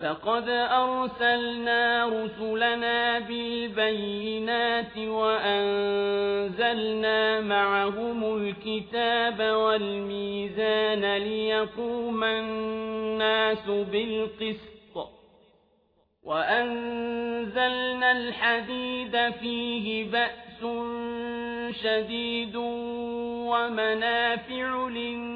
لقد أرسلنا رسلنا بالبينات وأنزلنا معهم الكتاب والميزان ليقوم الناس بالقسط وأنزلنا الحديد فيه بأس شديد ومنافع للناس